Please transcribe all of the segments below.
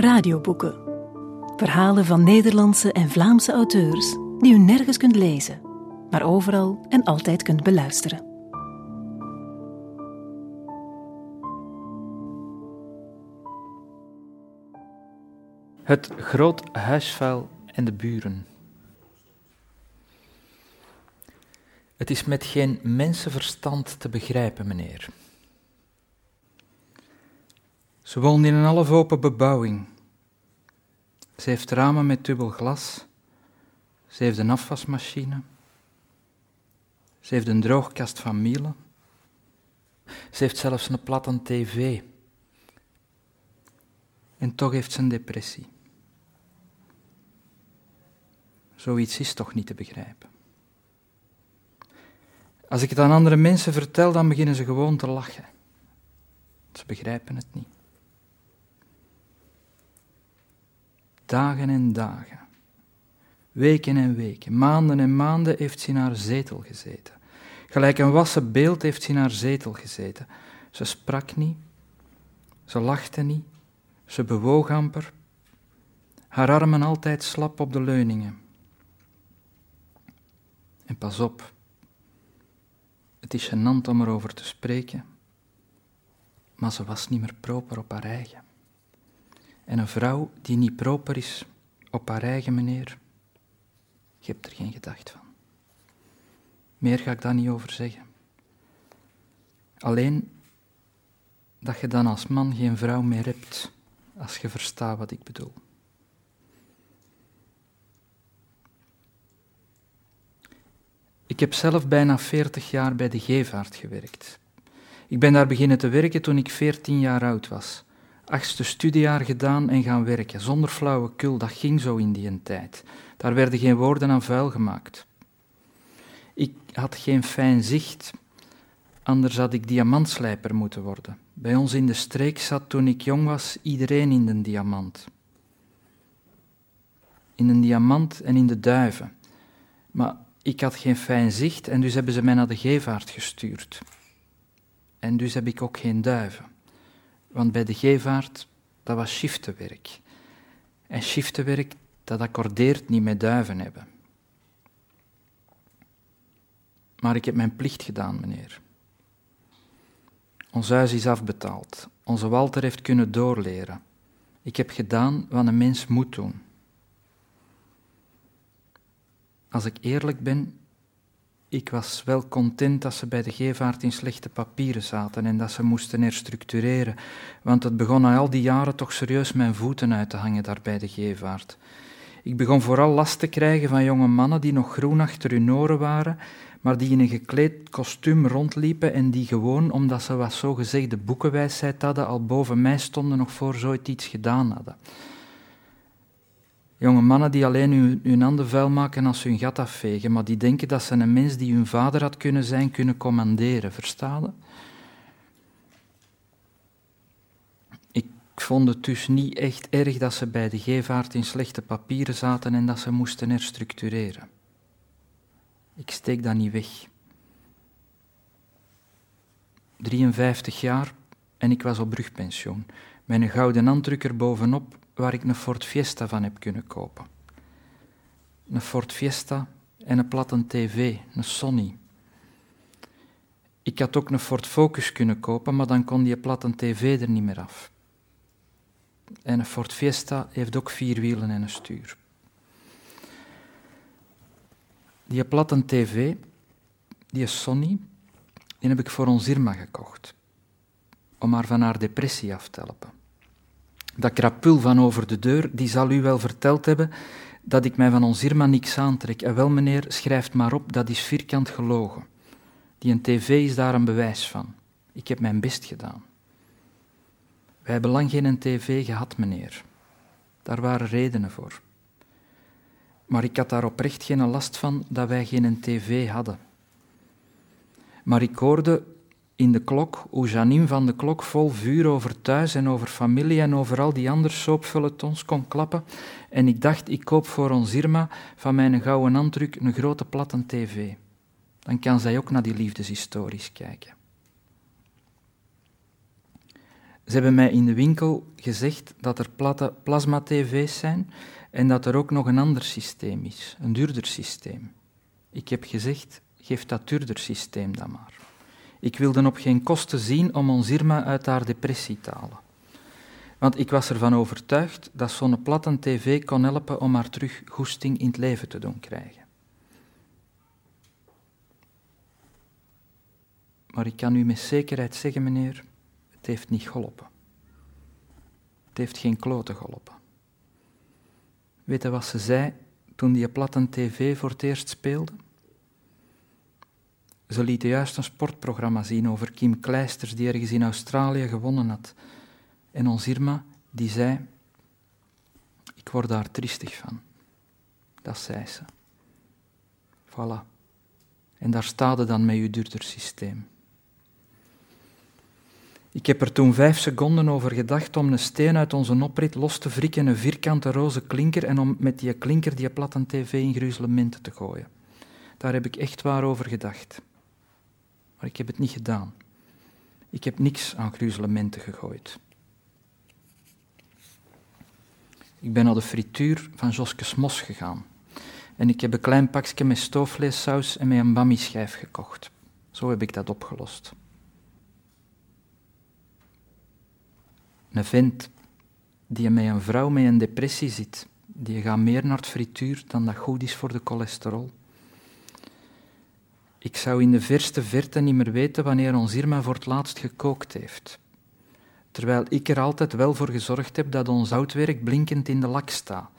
Radioboeken. Verhalen van Nederlandse en Vlaamse auteurs die u nergens kunt lezen, maar overal en altijd kunt beluisteren. Het groot huisvuil en de buren. Het is met geen mensenverstand te begrijpen, meneer. Ze woont in een half open bebouwing. Ze heeft ramen met dubbel glas. Ze heeft een afwasmachine. Ze heeft een droogkast van Miele. Ze heeft zelfs een platte tv. En toch heeft ze een depressie. Zoiets is toch niet te begrijpen. Als ik het aan andere mensen vertel, dan beginnen ze gewoon te lachen. Ze begrijpen het niet. Dagen en dagen, weken en weken, maanden en maanden heeft ze in haar zetel gezeten. Gelijk een wassen beeld heeft ze in haar zetel gezeten. Ze sprak niet, ze lachte niet, ze bewoog amper, haar armen altijd slap op de leuningen. En pas op, het is gênant om erover te spreken, maar ze was niet meer proper op haar eigen. En een vrouw die niet proper is op haar eigen meneer, je hebt er geen gedacht van. Meer ga ik daar niet over zeggen. Alleen dat je dan als man geen vrouw meer hebt, als je verstaat wat ik bedoel. Ik heb zelf bijna 40 jaar bij de Gevaart gewerkt. Ik ben daar beginnen te werken toen ik 14 jaar oud was. Achtste studiejaar gedaan en gaan werken, zonder flauwekul, dat ging zo in die tijd. Daar werden geen woorden aan vuil gemaakt. Ik had geen fijn zicht, anders had ik diamantslijper moeten worden. Bij ons in de streek zat toen ik jong was iedereen in de diamant. In een diamant en in de duiven. Maar ik had geen fijn zicht en dus hebben ze mij naar de Gevaart gestuurd. En dus heb ik ook geen duiven. Want bij de Gevaart, dat was shiftenwerk. En shiftenwerk, dat accordeert niet met duiven hebben. Maar ik heb mijn plicht gedaan, meneer. Ons huis is afbetaald. Onze Walter heeft kunnen doorleren. Ik heb gedaan wat een mens moet doen. Als ik eerlijk ben, ik was wel content dat ze bij de Gevaart in slechte papieren zaten en dat ze moesten herstructureren, want het begon na al die jaren toch serieus mijn voeten uit te hangen daar bij de Gevaart. Ik begon vooral last te krijgen van jonge mannen die nog groen achter hun oren waren, maar die in een gekleed kostuum rondliepen en die gewoon, omdat ze wat zogezegde boekenwijsheid hadden, al boven mij stonden nog voor zoiets iets gedaan hadden. Jonge mannen die alleen hun, hun, handen vuil maken als ze hun gat afvegen, maar die denken dat ze een mens die hun vader had kunnen zijn, kunnen commanderen, verstaan Ik vond het dus niet echt erg dat ze bij de Gevaart in slechte papieren zaten en dat ze moesten herstructureren. Ik steek dat niet weg. 53 jaar en ik was op brugpensioen. Met een gouden handdrukker bovenop waar ik een Ford Fiesta van heb kunnen kopen. Een Ford Fiesta en een platte tv, een Sony. Ik had ook een Ford Focus kunnen kopen, maar dan kon die platte tv er niet meer af. En een Ford Fiesta heeft ook vier wielen en een stuur. Die platte tv, die Sony, die heb ik voor ons Irma gekocht. Om haar van haar depressie af te helpen. Dat krapul van over de deur, die zal u wel verteld hebben dat ik mij van ons Irma niks aantrek. En wel, meneer, schrijft maar op, dat is vierkant gelogen. Die een tv is daar een bewijs van. Ik heb mijn best gedaan. Wij hebben lang geen tv gehad, meneer. Daar waren redenen voor. Maar ik had daar oprecht geen last van dat wij geen tv hadden. Maar ik hoorde in de klok, hoe Janine van de klok vol vuur over thuis en over familie en over al die andere soapfulletons kon klappen. En ik dacht, ik koop voor ons Irma van mijn gouden handdruk een grote platte tv. Dan kan zij ook naar die liefdeshistories kijken. Ze hebben mij in de winkel gezegd dat er platte plasma-tv's zijn en dat er ook nog een ander systeem is, een duurder systeem. Ik heb gezegd, geef dat duurder systeem dan maar. Ik wilde op geen kosten zien om ons Irma uit haar depressie te halen. Want ik was ervan overtuigd dat zo'n platte tv kon helpen om haar terug goesting in het leven te doen krijgen. Maar ik kan u met zekerheid zeggen, meneer, het heeft niet geholpen. Het heeft geen klote geholpen. Weet je wat ze zei toen die platte tv voor het eerst speelde? Ze lieten juist een sportprogramma zien over Kim Kleisters, die ergens in Australië gewonnen had. En ons Irma, die zei, ik word daar triestig van. Dat zei ze. Voilà. En daar staat dan met je duurder systeem. Ik heb er toen vijf seconden over gedacht om een steen uit onze oprit los te wrikken, een vierkante roze klinker, en om met die klinker die platte tv in gruzelementen te gooien. Daar heb ik echt waar over gedacht. Maar ik heb het niet gedaan. Ik heb niks aan gruzelementen gegooid. Ik ben naar de frituur van Joskes Mos gegaan. En ik heb een klein pakje met stoofvleessaus en met een bami-schijf gekocht. Zo heb ik dat opgelost. Een vent die met een vrouw met een depressie zit, die gaat meer naar het frituur dan dat goed is voor de cholesterol. Ik zou in de verste verte niet meer weten wanneer ons Irma voor het laatst gekookt heeft. Terwijl ik er altijd wel voor gezorgd heb dat ons houtwerk blinkend in de lak staat.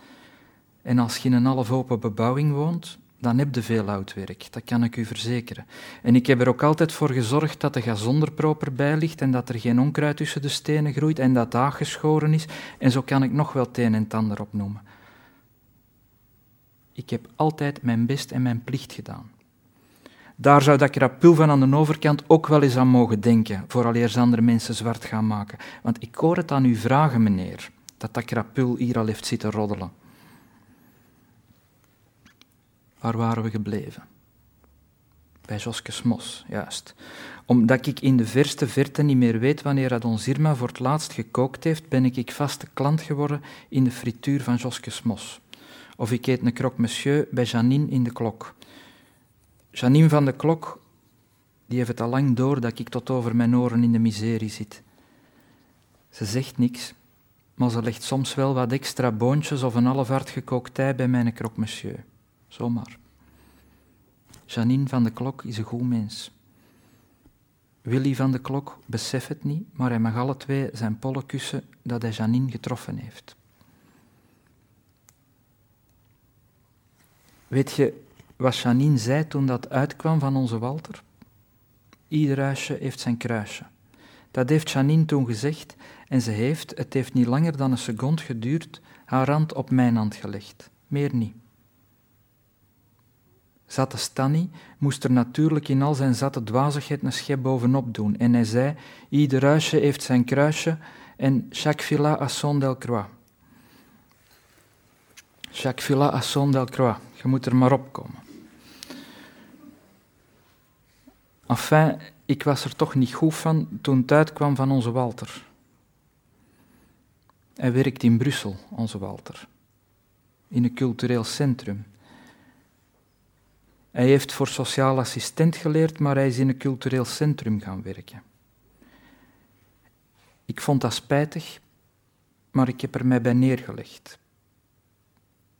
En als je in een half open bebouwing woont, dan heb je veel houtwerk, dat kan ik u verzekeren. En ik heb er ook altijd voor gezorgd dat de gazonderproper bij ligt en dat er geen onkruid tussen de stenen groeit en dat daar geschoren is. En zo kan ik nog wel het een en het ander opnoemen. Ik heb altijd mijn best en mijn plicht gedaan. Daar zou dat krapul van aan de overkant ook wel eens aan mogen denken, vooraleer ze andere mensen zwart gaan maken. Want ik hoor het aan u vragen, meneer, dat dat krapul hier al heeft zitten roddelen. Waar waren we gebleven? Bij Joskes Mos, juist. Omdat ik in de verste verte niet meer weet wanneer dat ons Irma voor het laatst gekookt heeft, ben ik vaste klant geworden in de frituur van Joskes Mos. Of ik eet een croque monsieur bij Janine in de klok. Janine van de Klok, die heeft het al lang door dat ik tot over mijn oren in de miserie zit. Ze zegt niks, maar ze legt soms wel wat extra boontjes of een half hard gekookt ei bij mijn croque monsieur. Zomaar. Janine van de Klok is een goed mens. Willy van de Klok beseft het niet, maar hij mag alle twee zijn pollen kussen dat hij Janine getroffen heeft. Weet je wat Janine zei toen dat uitkwam van onze Walter? Ieder huisje heeft zijn kruisje. Dat heeft Janine toen gezegd en ze heeft, het heeft niet langer dan een seconde geduurd, haar hand op mijn hand gelegd. Meer niet. Zatte Stanny moest er natuurlijk in al zijn zatte dwazigheid een schep bovenop doen. En hij zei, ieder huisje heeft zijn kruisje en chaque villa a son delcroix. Chaque villa a son delcroix. Je moet er maar op komen. Enfin, ik was er toch niet goed van toen het uitkwam van onze Walter. Hij werkt in Brussel, onze Walter, in een cultureel centrum. Hij heeft voor sociaal assistent geleerd, maar hij is in een cultureel centrum gaan werken. Ik vond dat spijtig, maar ik heb er mij bij neergelegd.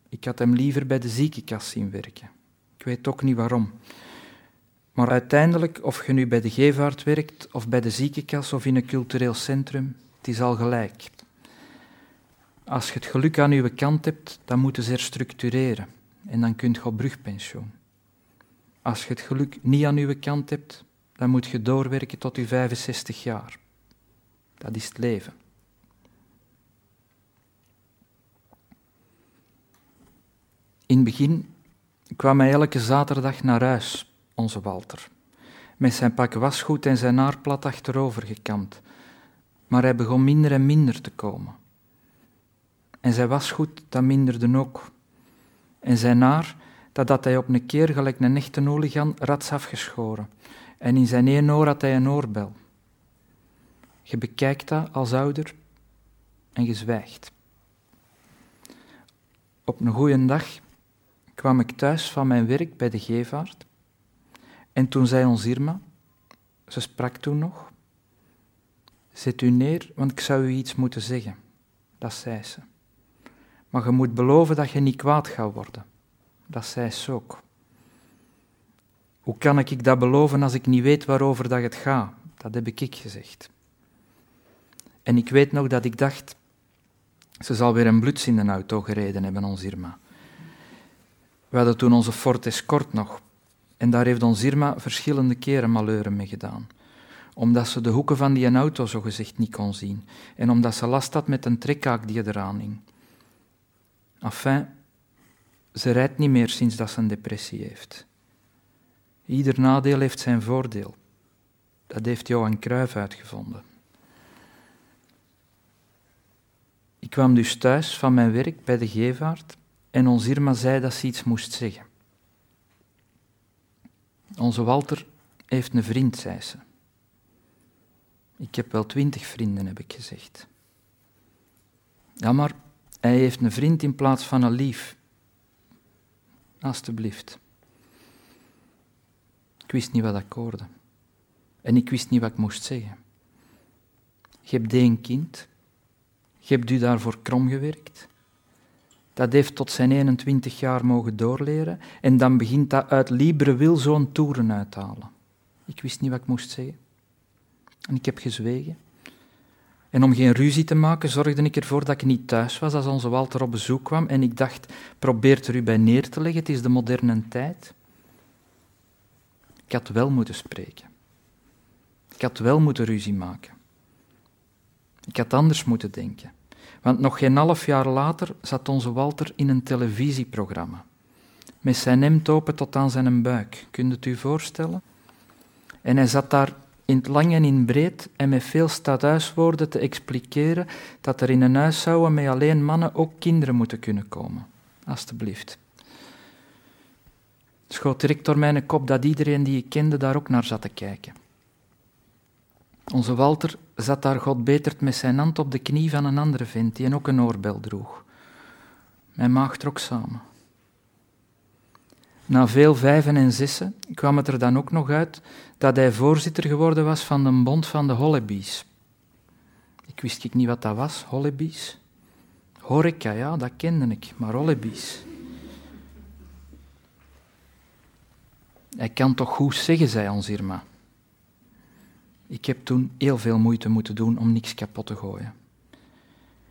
Ik had hem liever bij de ziekenkast zien werken. Ik weet ook niet waarom. Maar uiteindelijk, of je nu bij de Gevaart werkt, of bij de ziekenkas of in een cultureel centrum, het is al gelijk. Als je het geluk aan je kant hebt, dan moeten ze herstructureren. En dan kun je op brugpensioen. Als je het geluk niet aan je kant hebt, dan moet je doorwerken tot je 65 jaar. Dat is het leven. In het begin kwam hij elke zaterdag naar huis onze Walter. Met zijn pak wasgoed en zijn haar plat achterover gekamd. Maar hij begon minder en minder te komen. En zijn wasgoed, dat minderde ook. En zijn haar, dat had hij op een keer gelijk een echte oligan rats afgeschoren. En in zijn één oor had hij een oorbel. Je bekijkt dat als ouder en je zwijgt. Op een goede dag kwam ik thuis van mijn werk bij de Gevaart en toen zei ons Irma, ze sprak toen nog, zet u neer, want ik zou u iets moeten zeggen. Dat zei ze. Maar je moet beloven dat je niet kwaad gaat worden. Dat zei ze ook. Hoe kan ik dat beloven als ik niet weet waarover dat het gaat? Dat heb ik gezegd. En ik weet nog dat ik dacht, ze zal weer een bloeds in de auto gereden hebben, ons Irma. We hadden toen onze Ford Escort nog. En daar heeft ons Irma verschillende keren maleuren mee gedaan. Omdat ze de hoeken van die auto zogezegd niet kon zien. En omdat ze last had met een trekhaak die eraan hing. Enfin, ze rijdt niet meer sinds dat ze een depressie heeft. Ieder nadeel heeft zijn voordeel. Dat heeft Johan Cruijff uitgevonden. Ik kwam dus thuis van mijn werk bij de Gevaart en ons Irma zei dat ze iets moest zeggen. Onze Walter heeft een vriend, zei ze. Ik heb wel twintig vrienden, heb ik gezegd. Ja, maar hij heeft een vriend in plaats van een lief. Alsjeblieft. Ik wist niet wat ik hoorde. En ik wist niet wat ik moest zeggen. Je hebt één kind. Je hebt u daarvoor krom gewerkt. Dat heeft tot zijn 21 jaar mogen doorleren. En dan begint dat uit libre wil zo'n toeren uithalen. Ik wist niet wat ik moest zeggen. En ik heb gezwegen. En om geen ruzie te maken, zorgde ik ervoor dat ik niet thuis was als onze Walter op bezoek kwam. En ik dacht, probeer er u bij neer te leggen, het is de moderne tijd. Ik had wel moeten spreken. Ik had wel moeten ruzie maken. Ik had anders moeten denken. Want nog geen half jaar later zat onze Walter in een televisieprogramma. Met zijn hemd open tot aan zijn buik. Kunt het u voorstellen? En hij zat daar in het lang en in breed en met veel stadhuiswoorden te expliceren dat er in een huis zouden met alleen mannen ook kinderen moeten kunnen komen. Alsjeblieft. Schoot direct door mijn kop dat iedereen die ik kende daar ook naar zat te kijken. Onze Walter zat daar God betert met zijn hand op de knie van een andere vent die ook een oorbel droeg. Mijn maag trok samen. Na veel vijven en zessen kwam het er dan ook nog uit dat hij voorzitter geworden was van de bond van de Hollebies. Ik wist ik niet wat dat was, Hollebies. Horeca, ja, dat kende ik, maar Hollebies. Hij kan toch goed zeggen, zei ons Irma. Ik heb toen heel veel moeite moeten doen om niks kapot te gooien.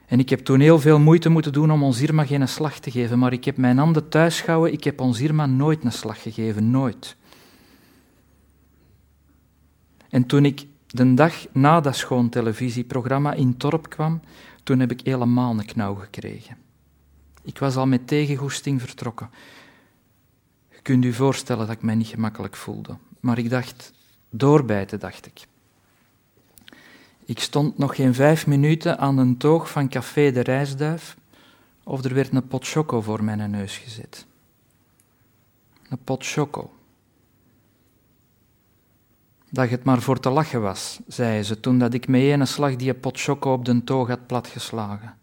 En ik heb toen heel veel moeite moeten doen om ons Irma geen slag te geven, maar ik heb mijn handen thuis gehouden, ik heb ons Irma nooit een slag gegeven, nooit. En toen ik de dag na dat schoon televisieprogramma in Torp kwam, toen heb ik helemaal een knauw gekregen. Ik was al met tegengoesting vertrokken. Je kunt u voorstellen dat ik mij niet gemakkelijk voelde. Maar ik dacht, doorbijten, dacht ik. Ik stond nog geen vijf minuten aan een toog van Café de Rijsduif of er werd een pot choco voor mijn neus gezet. Een pot choco. Dat het maar voor te lachen was, zei ze toen dat ik met een slag die pot choco op de toog had platgeslagen.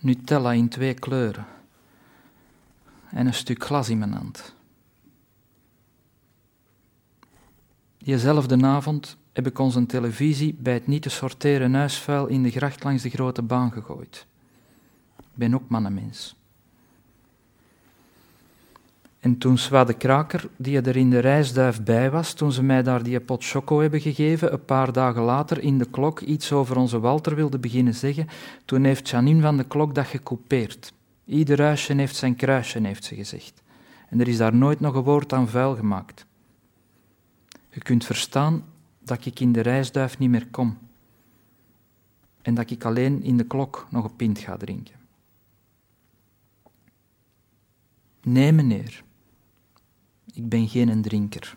Nutella in twee kleuren en een stuk glas in mijn hand. Diezelfde avond heb ik onze televisie bij het niet te sorteren huisvuil in de gracht langs de grote baan gegooid. Ik ben ook mannenmens. En toen Swa de Kraker, die er in de reisduif bij was, toen ze mij daar die pot choco hebben gegeven, een paar dagen later in de klok iets over onze Walter wilde beginnen zeggen, toen heeft Janine van de klok dat gekoupeerd. Ieder huisje heeft zijn kruisje, heeft ze gezegd. En er is daar nooit nog een woord aan vuil gemaakt. Je kunt verstaan dat ik in de reisduif niet meer kom. En dat ik alleen in de klok nog een pint ga drinken. Nee, meneer. Ik ben geen drinker.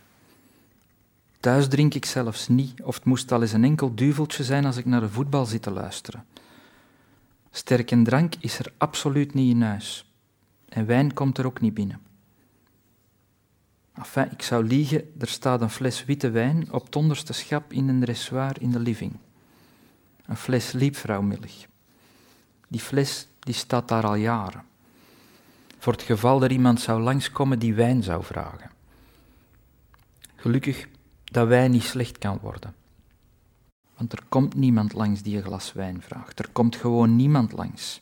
Thuis drink ik zelfs niet, of het moest al eens een enkel duveltje zijn als ik naar de voetbal zit te luisteren. Sterke drank is er absoluut niet in huis. En wijn komt er ook niet binnen. Enfin, ik zou liegen, er staat een fles witte wijn op het onderste schap in een dressoir in de living. Een fles liepvrouwmilch. Die fles die staat daar al jaren. Voor het geval er iemand zou langskomen die wijn zou vragen. Gelukkig dat wijn niet slecht kan worden. Want er komt niemand langs die een glas wijn vraagt. Er komt gewoon niemand langs.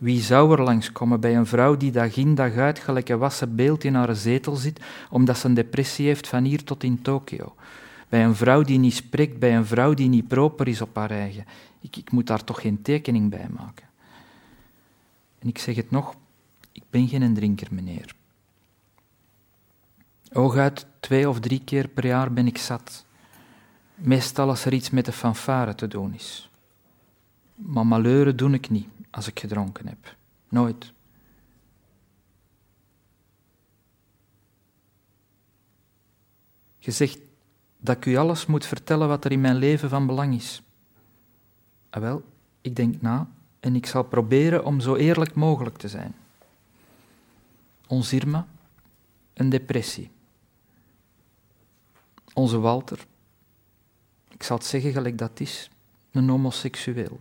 Wie zou er langskomen bij een vrouw die dag in dag uit gelijk een wassen beeld in haar zetel zit, omdat ze een depressie heeft van hier tot in Tokio? Bij een vrouw die niet spreekt, bij een vrouw die niet proper is op haar eigen. Ik, ik moet daar toch geen tekening bij maken. En ik zeg het nog, ik ben geen drinker, meneer. Hooguit twee of drie keer per jaar ben ik zat. Meestal als er iets met de fanfare te doen is. Maar malheuren doe ik niet als ik gedronken heb. Nooit. Je zegt dat ik u alles moet vertellen wat er in mijn leven van belang is. Ah, wel, ik denk na en ik zal proberen om zo eerlijk mogelijk te zijn. Ons Irma, een depressie. Onze Walter, ik zal het zeggen gelijk dat is, een homoseksueel.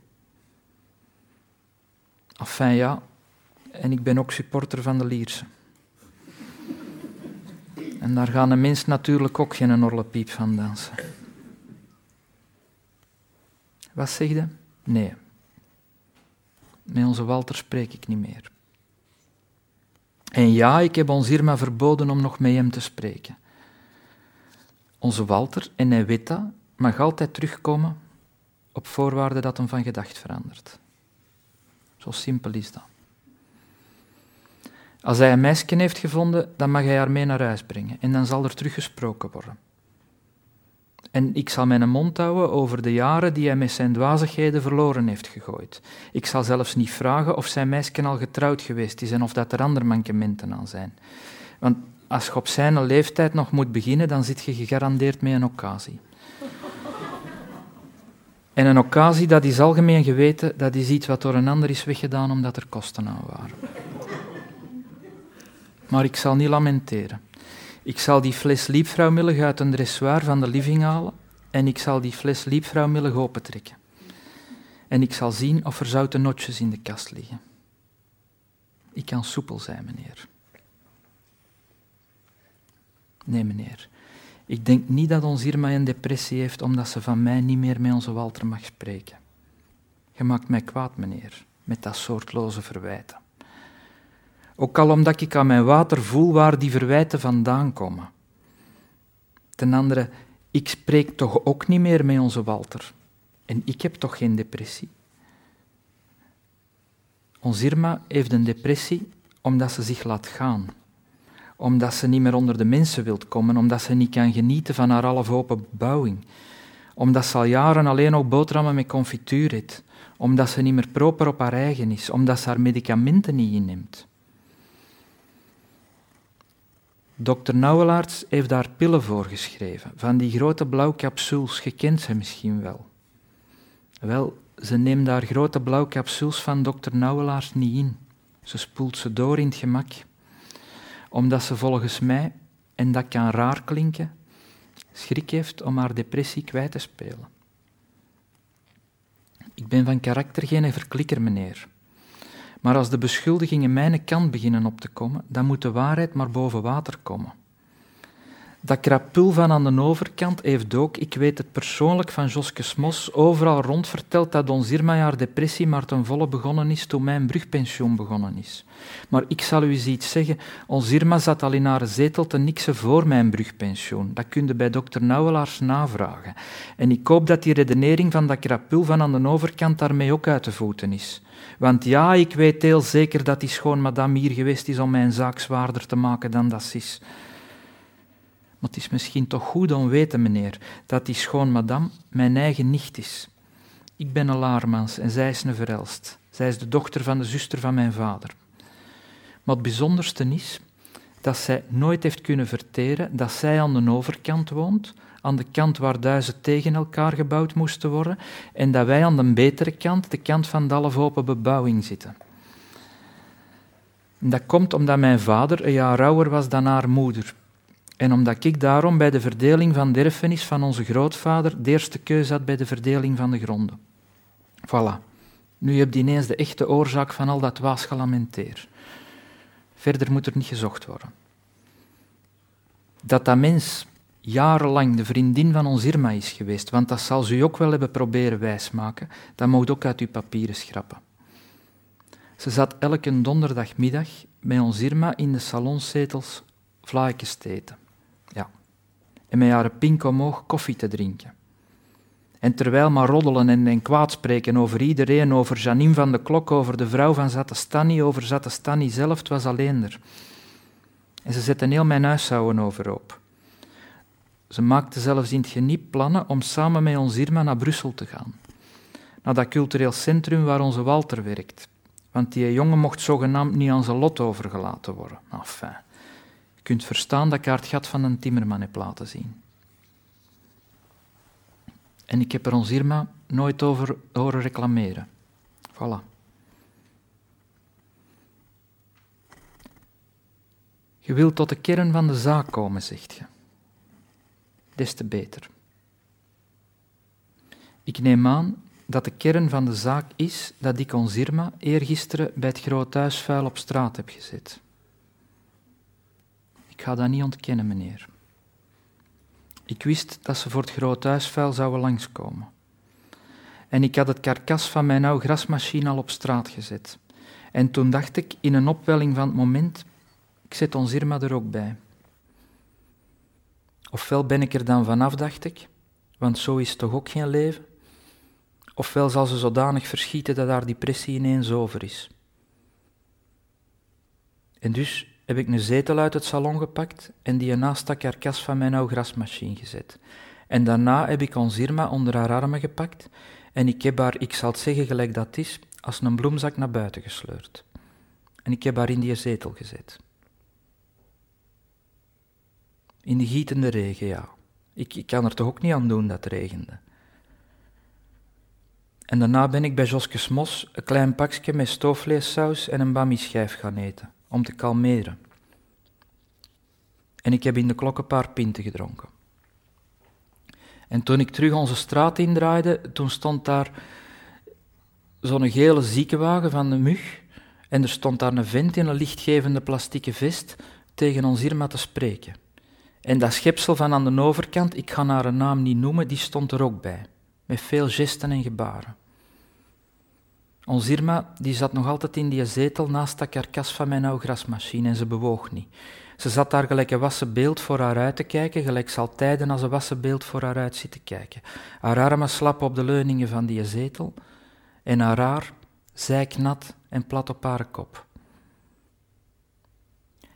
Enfin ja, en ik ben ook supporter van de Lierse. En daar gaan de mensen natuurlijk ook geen orlepiep van dansen. Wat zeg je? Nee. Met onze Walter spreek ik niet meer. En ja, ik heb ons Irma verboden om nog met hem te spreken. Onze Walter, en hij weet mag altijd terugkomen op voorwaarde dat hem van gedacht verandert. Zo simpel is dat. Als hij een meisje heeft gevonden, dan mag hij haar mee naar huis brengen en dan zal er teruggesproken worden. En ik zal mijn mond houden over de jaren die hij met zijn dwazigheden verloren heeft gegooid. Ik zal zelfs niet vragen of zijn meisje al getrouwd geweest is en of dat er andere mankementen aan zijn. Want als je op zijn leeftijd nog moet beginnen, dan zit je gegarandeerd met een occasie. En een occasie, dat is algemeen geweten, dat is iets wat door een ander is weggedaan omdat er kosten aan waren. Maar ik zal niet lamenteren. Ik zal die fles liepvrouwmilch uit een dressoir van de living halen en ik zal die fles liepvrouwmilch opentrekken. En ik zal zien of er zoute notjes in de kast liggen. Ik kan soepel zijn, meneer. Nee, meneer. Ik denk niet dat ons Irma een depressie heeft omdat ze van mij niet meer met onze Walter mag spreken. Je maakt mij kwaad, meneer, met dat soortloze verwijten. Ook al omdat ik aan mijn water voel waar die verwijten vandaan komen. Ten andere, ik spreek toch ook niet meer met onze Walter. En ik heb toch geen depressie? Ons Irma heeft een depressie omdat ze zich laat gaan omdat ze niet meer onder de mensen wilt komen, omdat ze niet kan genieten van haar half open bebouwing, omdat ze al jaren alleen nog boterhammen met confituur eet, omdat ze niet meer proper op haar eigen is, omdat ze haar medicamenten niet inneemt. Dokter Nauwelaerts heeft daar pillen voor geschreven, van die grote blauwe capsules, je kent ze misschien wel. Wel, ze neemt daar grote blauwe capsules van dokter Nauwelaerts niet in. Ze spoelt ze door in het gemak omdat ze volgens mij, en dat kan raar klinken, schrik heeft om haar depressie kwijt te spelen. Ik ben van karakter geen verklikker, meneer. Maar als de beschuldigingen mijn kant beginnen op te komen, dan moet de waarheid maar boven water komen. Dat krapul van aan de overkant heeft ook, ik weet het persoonlijk van Joske Smos, overal rond verteld dat ons Irma haar depressie maar ten volle begonnen is toen mijn brugpensioen begonnen is. Maar ik zal u eens iets zeggen, ons Irma zat al in haar zetel te niksen voor mijn brugpensioen. Dat kun je bij dokter Nauwelaars navragen. En ik hoop dat die redenering van dat krapul van aan de overkant daarmee ook uit de voeten is. Want ja, ik weet heel zeker dat die schoon madame hier geweest is om mijn zaak zwaarder te maken dan dat is. Maar het is misschien toch goed om weten, meneer, dat die schoon madame mijn eigen nicht is. Ik ben een Laarmans en zij is een verelst. Zij is de dochter van de zuster van mijn vader. Maar het bijzonderste is dat zij nooit heeft kunnen verteren dat zij aan de overkant woont, aan de kant waar duizen tegen elkaar gebouwd moesten worden, en dat wij aan de betere kant, de kant van de halfopen bebouwing, zitten. dat komt omdat mijn vader een jaar ouder was dan haar moeder En omdat ik daarom bij de verdeling van de van onze grootvader de eerste keuze had bij de verdeling van de gronden. Voilà. Nu heb je ineens de echte oorzaak van al dat waasgelamenteer. Verder moet er niet gezocht worden. Dat dat mens jarenlang de vriendin van ons Irma is geweest, want dat zal ze u ook wel hebben proberen wijsmaken, dat mag ook uit uw papieren schrappen. Ze zat elke donderdagmiddag bij ons Irma in de salonzetels vlaaikjes te eten. En met haar pink omhoog koffie te drinken. En terwijl maar roddelen en, en kwaad spreken over iedereen, over Janine van de Klok, over de vrouw van Zatestani, over Zatestani zelf, het was alleen er. En ze zetten heel mijn huishouden overhoop. Ze maakte zelfs in het geniep plannen om samen met ons Irma naar Brussel te gaan. Naar dat cultureel centrum waar onze Walter werkt. Want die jongen mocht zogenaamd niet aan zijn lot overgelaten worden. Enfin, kunt verstaan dat ik haar het gat van een timmerman heb laten zien. En ik heb er ons Irma nooit over horen reclameren. Voilà. Je wilt tot de kern van de zaak komen, zegt je. Des te beter. Ik neem aan dat de kern van de zaak is dat ik ons Irma eergisteren bij het groothuis vuil op straat heb gezet. Ik ga dat niet ontkennen, meneer. Ik wist dat ze voor het groothuisvuil zouden langskomen. En ik had het karkas van mijn oude grasmachine al op straat gezet. En toen dacht ik, in een opwelling van het moment, ik zet ons Irma er ook bij. Ofwel ben ik er dan vanaf, dacht ik, want zo is toch ook geen leven. Ofwel zal ze zodanig verschieten dat haar depressie ineens over is. En dus heb ik een zetel uit het salon gepakt en die naast dat karkas van mijn oude grasmachine gezet. En daarna heb ik ons Irma onder haar armen gepakt en ik heb haar, ik zal het zeggen gelijk dat is, als een bloemzak naar buiten gesleurd. En ik heb haar in die zetel gezet. In de gietende regen, ja. Ik, ik kan er toch ook niet aan doen dat het regende. En daarna ben ik bij Joske Smos een klein pakje met stoofvleessaus en een bami-schijf gaan eten, om te kalmeren. En ik heb in de klok een paar pinten gedronken. En toen ik terug onze straat indraaide, toen stond daar zo'n gele ziekenwagen van de mug. En er stond daar een vent in een lichtgevende plastieke vest tegen ons Irma te spreken. En dat schepsel van aan de overkant, ik ga haar naam niet noemen, die stond er ook bij. Met veel gesten en gebaren. Ons Irma die zat nog altijd in die zetel naast dat karkas van mijn oude grasmachine en ze bewoog niet. Ze zat daar gelijk een wassen beeld voor haar uit te kijken, gelijk zal tijden als een wassen beeld voor haar uit zitten kijken. Haar armen slap op de leuningen van die zetel en haar haar zijknat en plat op haar kop.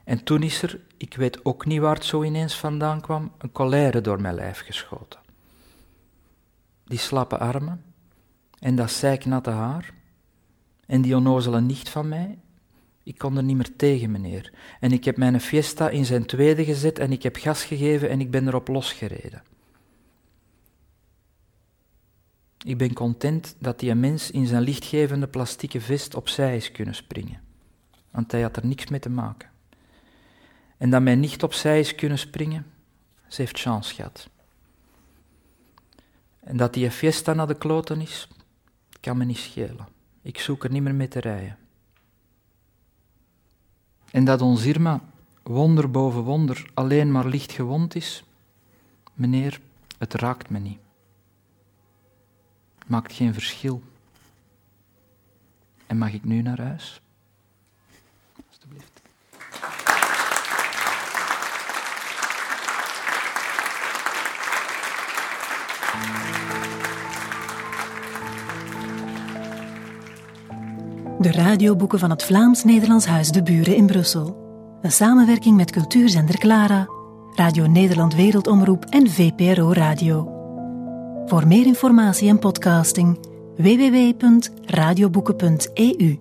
En toen is er, ik weet ook niet waar het zo ineens vandaan kwam, een colère door mijn lijf geschoten. Die slappe armen en dat zijknatte haar en die onnozele nicht van mij, ik kon er niet meer tegen, meneer. En ik heb mijn fiesta in zijn tweede gezet en ik heb gas gegeven en ik ben erop losgereden. Ik ben content dat die mens in zijn lichtgevende plastieke vest opzij is kunnen springen, want hij had er niks mee te maken. En dat mijn nicht opzij is kunnen springen, ze heeft chance gehad. En dat die fiesta naar de kloten is, kan me niet schelen. Ik zoek er niet meer mee te rijden. En dat ons Irma, wonder boven wonder, alleen maar licht gewond is, meneer, het raakt me niet. Maakt geen verschil. En mag ik nu naar huis? Alsjeblieft. De radioboeken van het Vlaams-Nederlands Huis de Buren in Brussel. Een samenwerking met cultuurzender Clara, Radio Nederland Wereldomroep en VPRO Radio. Voor meer informatie en podcasting www.radioboeken.eu